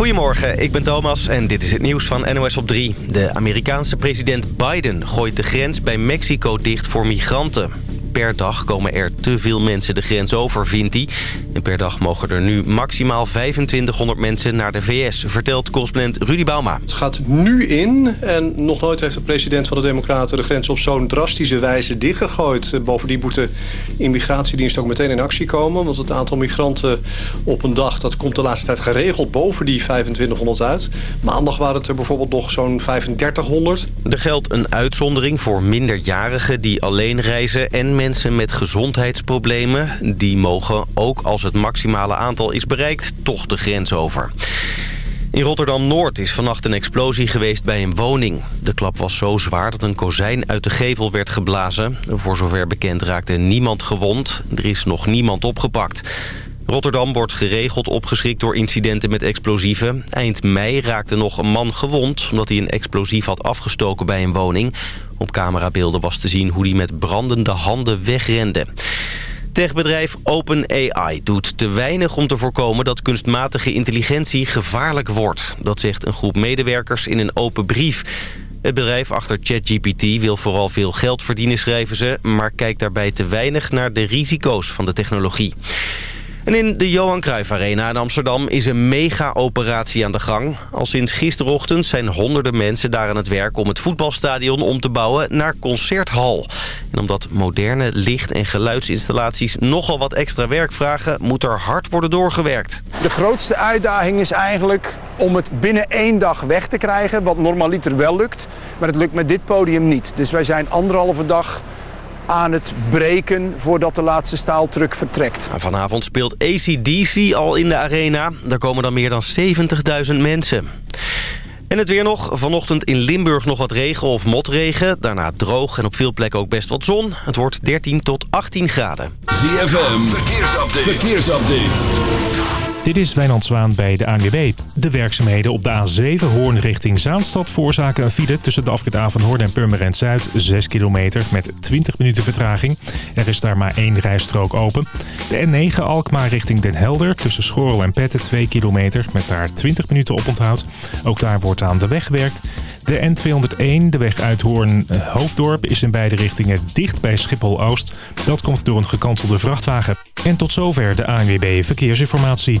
Goedemorgen, ik ben Thomas en dit is het nieuws van NOS op 3. De Amerikaanse president Biden gooit de grens bij Mexico dicht voor migranten. Per dag komen er te veel mensen de grens over, vindt hij. En per dag mogen er nu maximaal 2500 mensen naar de VS, vertelt correspondent Rudy Bauma. Het gaat nu in en nog nooit heeft de president van de Democraten de grens op zo'n drastische wijze dichtgegooid. Bovendien moet de immigratiedienst ook meteen in actie komen. Want het aantal migranten op een dag, dat komt de laatste tijd geregeld boven die 2500 uit. Maandag waren het er bijvoorbeeld nog zo'n 3500. Er geldt een uitzondering voor minderjarigen die alleen reizen en mensen met gezondheidsproblemen. Die mogen, ook als het maximale aantal is bereikt, toch de grens over. In Rotterdam-Noord is vannacht een explosie geweest bij een woning. De klap was zo zwaar dat een kozijn uit de gevel werd geblazen. Voor zover bekend raakte niemand gewond. Er is nog niemand opgepakt. Rotterdam wordt geregeld opgeschrikt door incidenten met explosieven. Eind mei raakte nog een man gewond omdat hij een explosief had afgestoken bij een woning. Op camerabeelden was te zien hoe hij met brandende handen wegrende. Techbedrijf OpenAI doet te weinig om te voorkomen dat kunstmatige intelligentie gevaarlijk wordt. Dat zegt een groep medewerkers in een open brief. Het bedrijf achter ChatGPT wil vooral veel geld verdienen, schrijven ze... maar kijkt daarbij te weinig naar de risico's van de technologie. En in de Johan Cruijff Arena in Amsterdam is een mega-operatie aan de gang. Al sinds gisterochtend zijn honderden mensen daar aan het werk om het voetbalstadion om te bouwen naar concerthal. En omdat moderne licht- en geluidsinstallaties nogal wat extra werk vragen, moet er hard worden doorgewerkt. De grootste uitdaging is eigenlijk om het binnen één dag weg te krijgen, wat normaliter wel lukt. Maar het lukt met dit podium niet. Dus wij zijn anderhalve dag aan het breken voordat de laatste staaltruck vertrekt. Vanavond speelt ACDC al in de arena. Daar komen dan meer dan 70.000 mensen. En het weer nog. Vanochtend in Limburg nog wat regen of motregen. Daarna droog en op veel plekken ook best wat zon. Het wordt 13 tot 18 graden. ZFM, verkeersupdate. verkeersupdate. Dit is Wijnand Zwaan bij de ANWB. De werkzaamheden op de A7 Hoorn richting Zaanstad veroorzaken een file tussen de afrit van Hoorn en Purmerend Zuid 6 kilometer met 20 minuten vertraging. Er is daar maar één rijstrook open. De N9 Alkmaar richting Den Helder tussen Schorrel en Petten 2 kilometer met daar 20 minuten op onthoud. Ook daar wordt aan de weg gewerkt. De N201, de weg uit Hoorn-Hoofddorp, is in beide richtingen dicht bij Schiphol-Oost. Dat komt door een gekantelde vrachtwagen. En tot zover de ANWB Verkeersinformatie.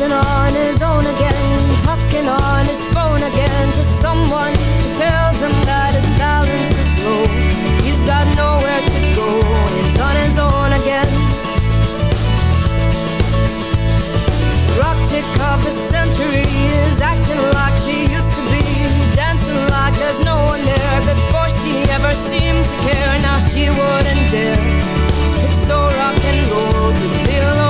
Texting on his own again Talking on his phone again To someone who tells him that his balance is low. He's got nowhere to go He's on his own again. Rock chick of the century Is acting like she used to be. Dancing like there's no one there Before she ever seemed to care. Now she wouldn't dare. It's so rock and roll to be alone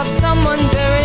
of someone very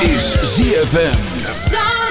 is ZFM.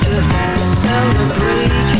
to celebrate.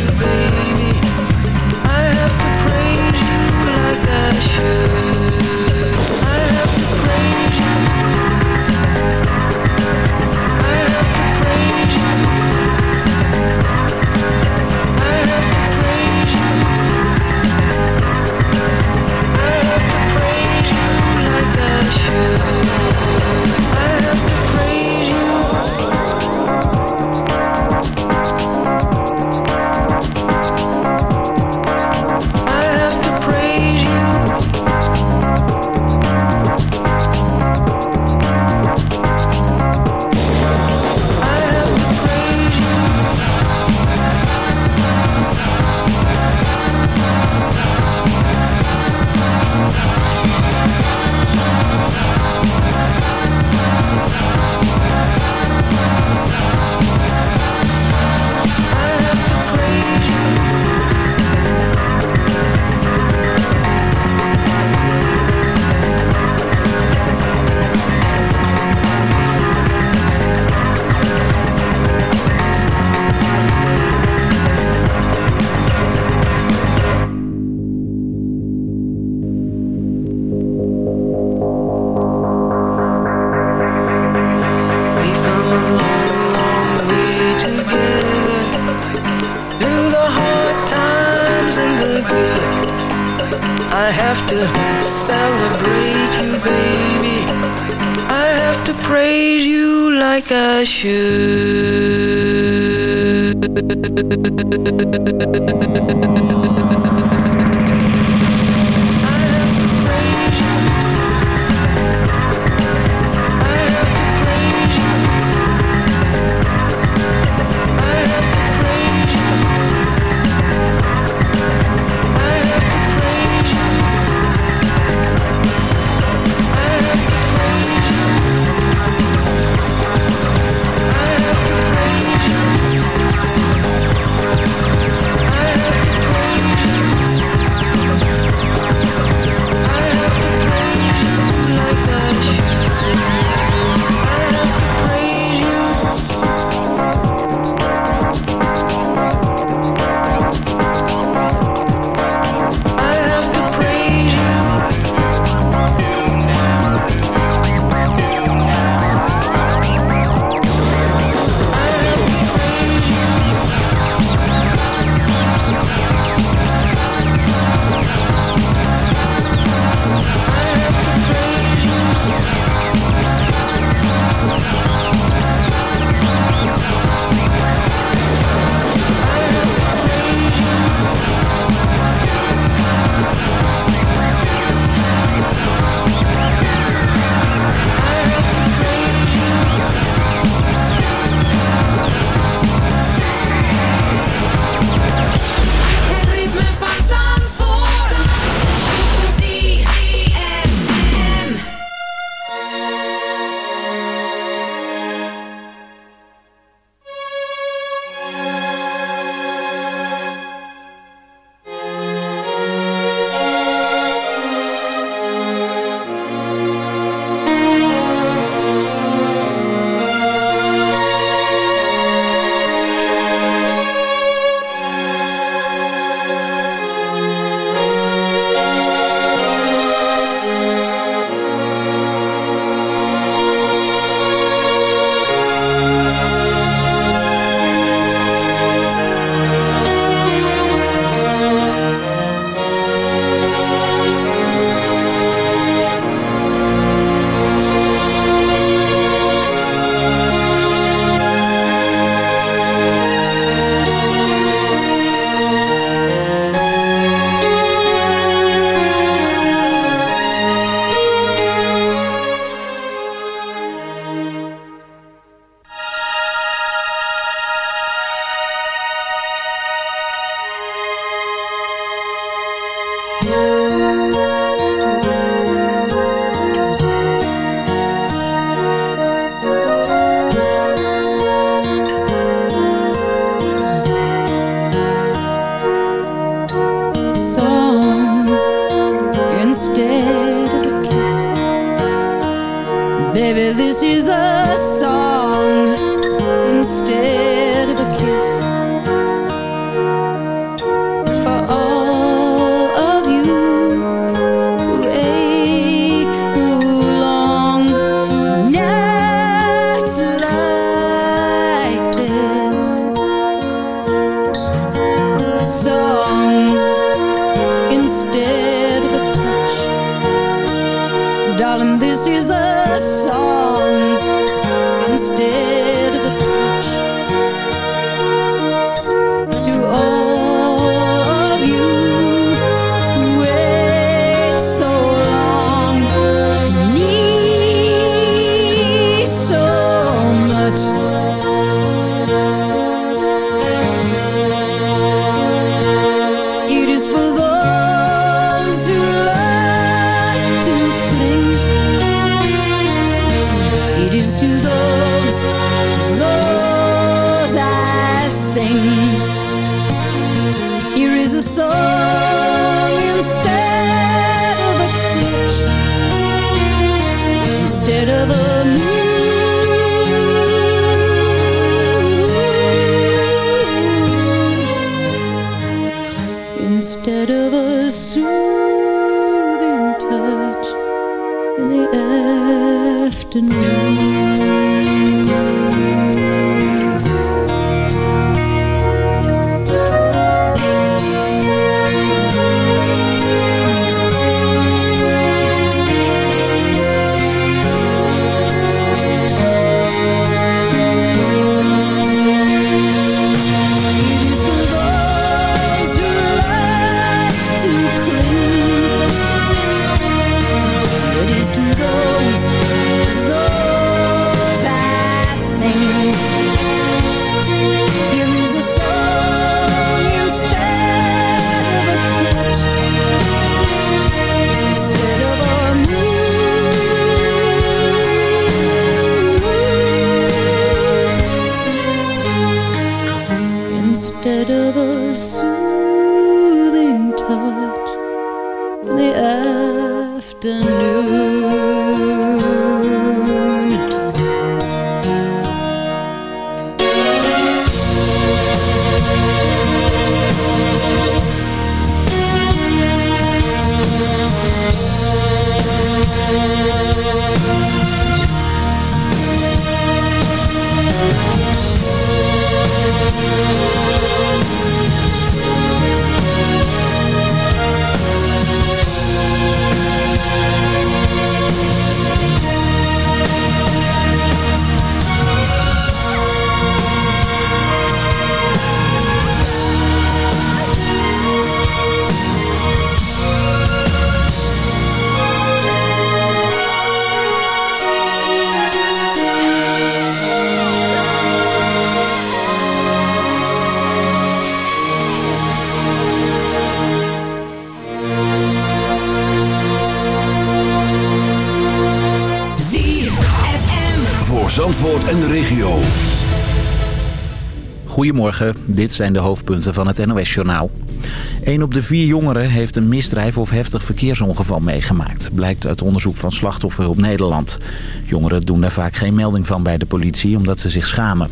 Goedemorgen, dit zijn de hoofdpunten van het NOS-journaal. Een op de vier jongeren heeft een misdrijf of heftig verkeersongeval meegemaakt. Blijkt uit onderzoek van Slachtofferhulp Nederland. Jongeren doen daar vaak geen melding van bij de politie omdat ze zich schamen.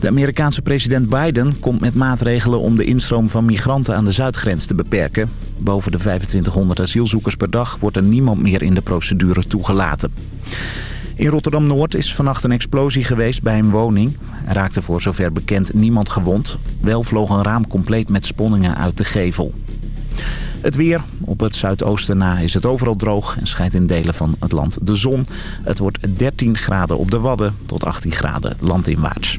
De Amerikaanse president Biden komt met maatregelen om de instroom van migranten aan de zuidgrens te beperken. Boven de 2500 asielzoekers per dag wordt er niemand meer in de procedure toegelaten. In Rotterdam-Noord is vannacht een explosie geweest bij een woning. Raakte voor zover bekend niemand gewond. Wel vloog een raam compleet met sponningen uit de gevel. Het weer. Op het zuidoosten na is het overal droog en schijnt in delen van het land de zon. Het wordt 13 graden op de Wadden tot 18 graden landinwaarts.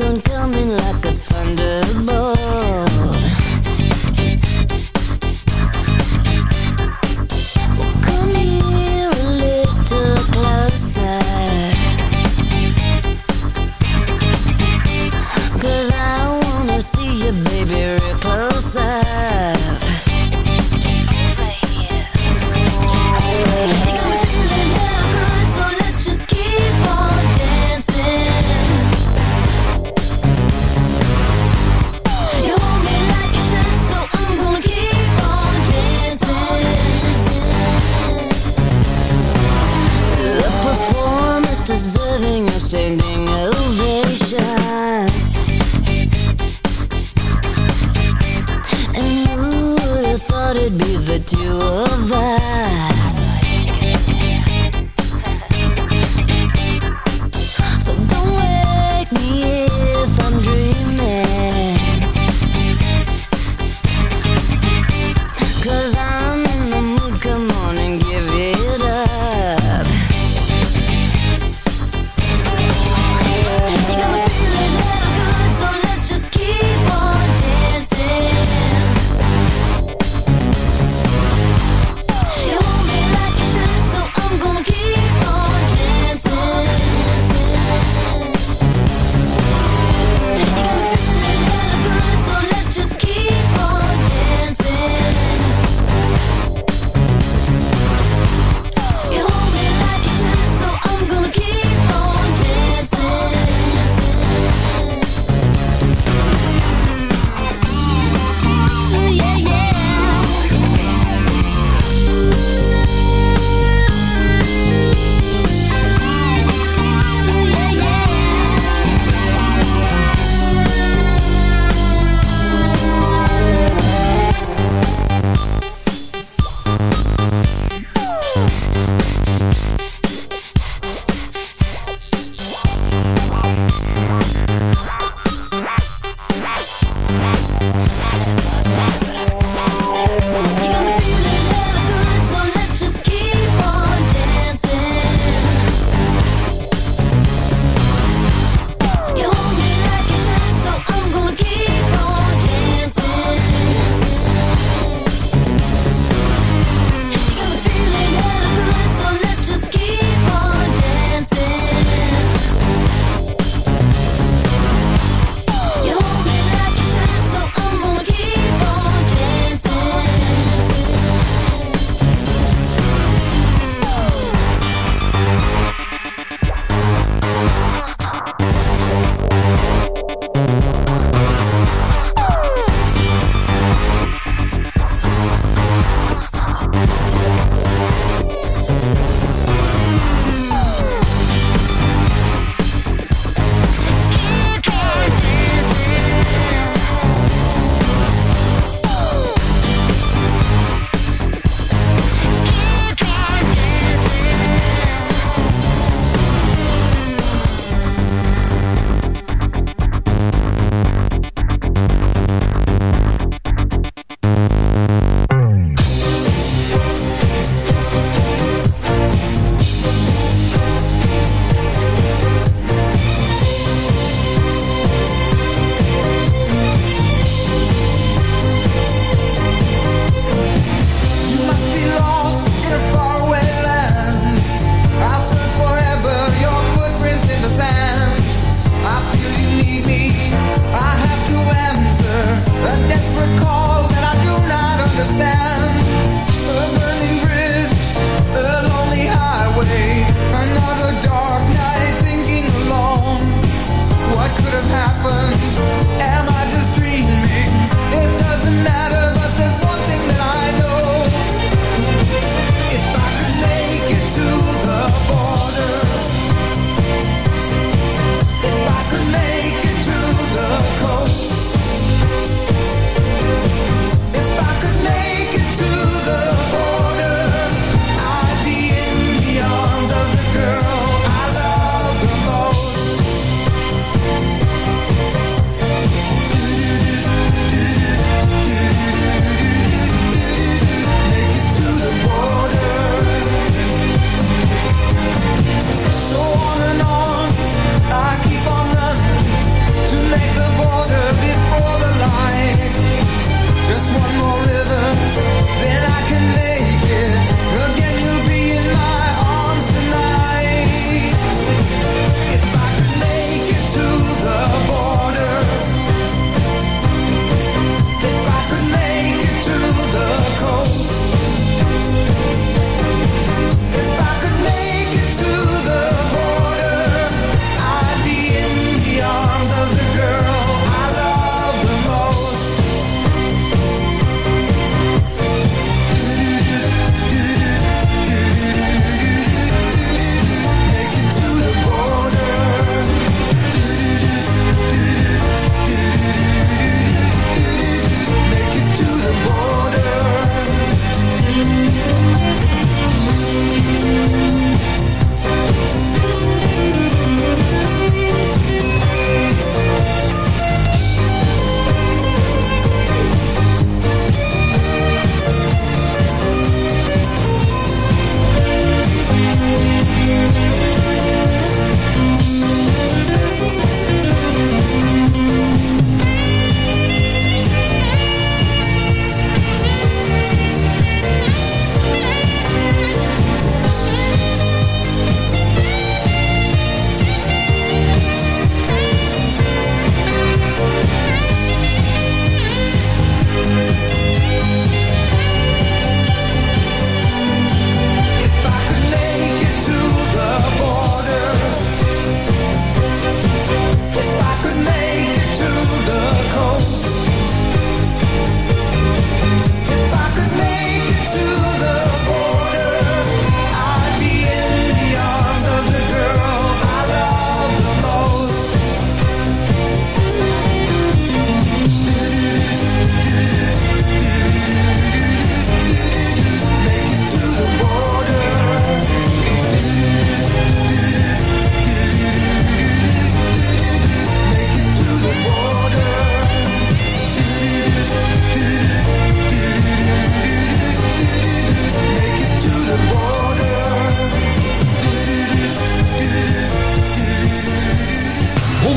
sun coming like a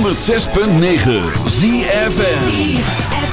106.9 ZFM.